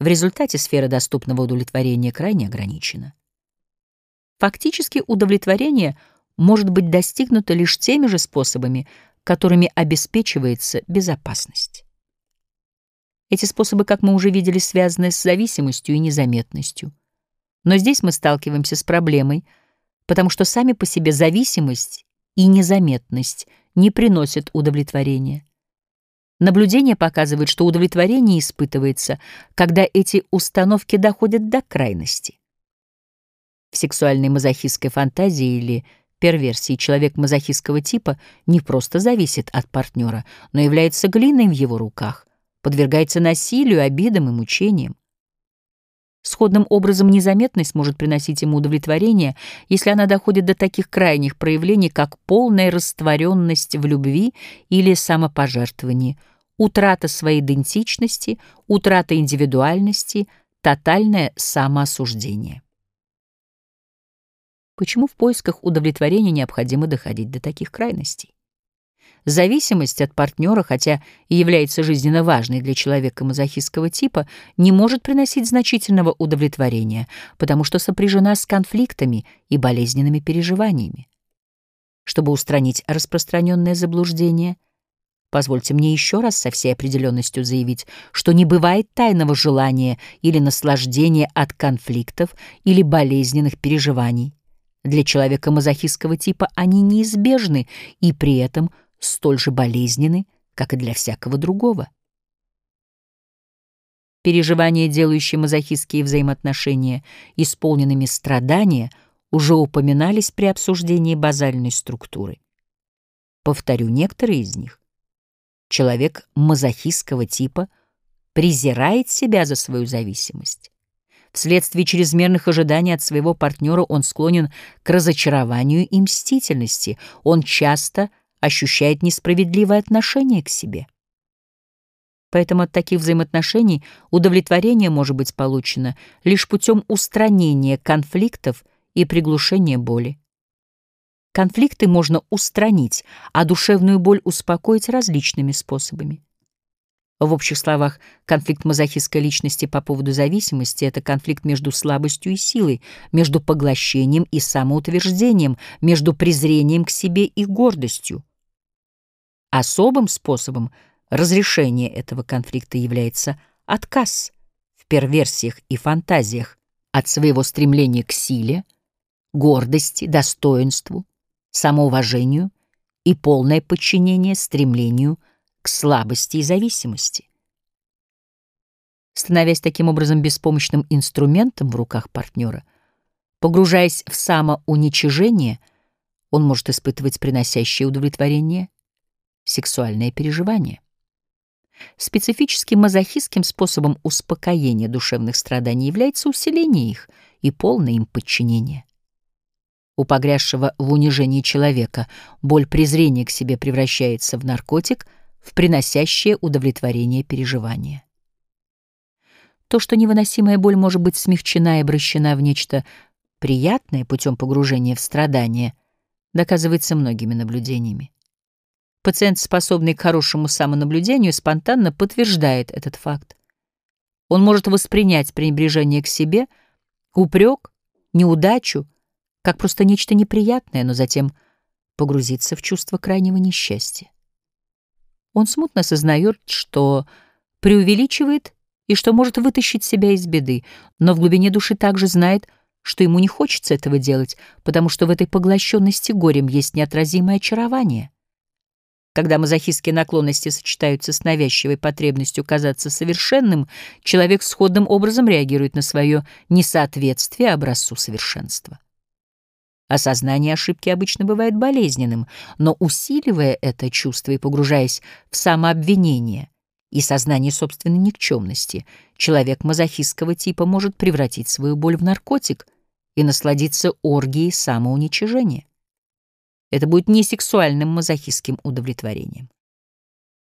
В результате сфера доступного удовлетворения крайне ограничена. Фактически удовлетворение может быть достигнуто лишь теми же способами, которыми обеспечивается безопасность. Эти способы, как мы уже видели, связаны с зависимостью и незаметностью. Но здесь мы сталкиваемся с проблемой, потому что сами по себе зависимость и незаметность не приносят удовлетворения. Наблюдение показывает, что удовлетворение испытывается, когда эти установки доходят до крайности. В сексуальной мазохистской фантазии или перверсии человек мазохистского типа не просто зависит от партнера, но является глиной в его руках, подвергается насилию, обидам и мучениям. Сходным образом незаметность может приносить ему удовлетворение, если она доходит до таких крайних проявлений, как полная растворенность в любви или самопожертвовании – утрата своей идентичности, утрата индивидуальности, тотальное самоосуждение. Почему в поисках удовлетворения необходимо доходить до таких крайностей? Зависимость от партнера, хотя и является жизненно важной для человека мазохистского типа, не может приносить значительного удовлетворения, потому что сопряжена с конфликтами и болезненными переживаниями. Чтобы устранить распространенное заблуждение – Позвольте мне еще раз со всей определенностью заявить, что не бывает тайного желания или наслаждения от конфликтов или болезненных переживаний. Для человека мазохистского типа они неизбежны и при этом столь же болезненны, как и для всякого другого. Переживания, делающие мазохистские взаимоотношения исполненными страдания, уже упоминались при обсуждении базальной структуры. Повторю некоторые из них. Человек мазохистского типа презирает себя за свою зависимость. Вследствие чрезмерных ожиданий от своего партнера он склонен к разочарованию и мстительности. Он часто ощущает несправедливое отношение к себе. Поэтому от таких взаимоотношений удовлетворение может быть получено лишь путем устранения конфликтов и приглушения боли. Конфликты можно устранить, а душевную боль успокоить различными способами. В общих словах, конфликт мазохистской личности по поводу зависимости — это конфликт между слабостью и силой, между поглощением и самоутверждением, между презрением к себе и гордостью. Особым способом разрешения этого конфликта является отказ в перверсиях и фантазиях от своего стремления к силе, гордости, достоинству, самоуважению и полное подчинение стремлению к слабости и зависимости. Становясь таким образом беспомощным инструментом в руках партнера, погружаясь в самоуничижение, он может испытывать приносящее удовлетворение сексуальное переживание. Специфическим мазохистским способом успокоения душевных страданий является усиление их и полное им подчинение. У погрязшего в унижении человека боль презрения к себе превращается в наркотик, в приносящее удовлетворение переживания. То, что невыносимая боль может быть смягчена и обращена в нечто приятное путем погружения в страдания, доказывается многими наблюдениями. Пациент, способный к хорошему самонаблюдению, спонтанно подтверждает этот факт. Он может воспринять пренебрежение к себе, упрек, неудачу, как просто нечто неприятное, но затем погрузиться в чувство крайнего несчастья. Он смутно сознает, что преувеличивает и что может вытащить себя из беды, но в глубине души также знает, что ему не хочется этого делать, потому что в этой поглощенности горем есть неотразимое очарование. Когда мазохистские наклонности сочетаются с навязчивой потребностью казаться совершенным, человек сходным образом реагирует на свое несоответствие образцу совершенства. Осознание ошибки обычно бывает болезненным, но усиливая это чувство и погружаясь в самообвинение и сознание собственной никчемности, человек мазохистского типа может превратить свою боль в наркотик и насладиться оргией самоуничижения. Это будет не сексуальным мазохистским удовлетворением.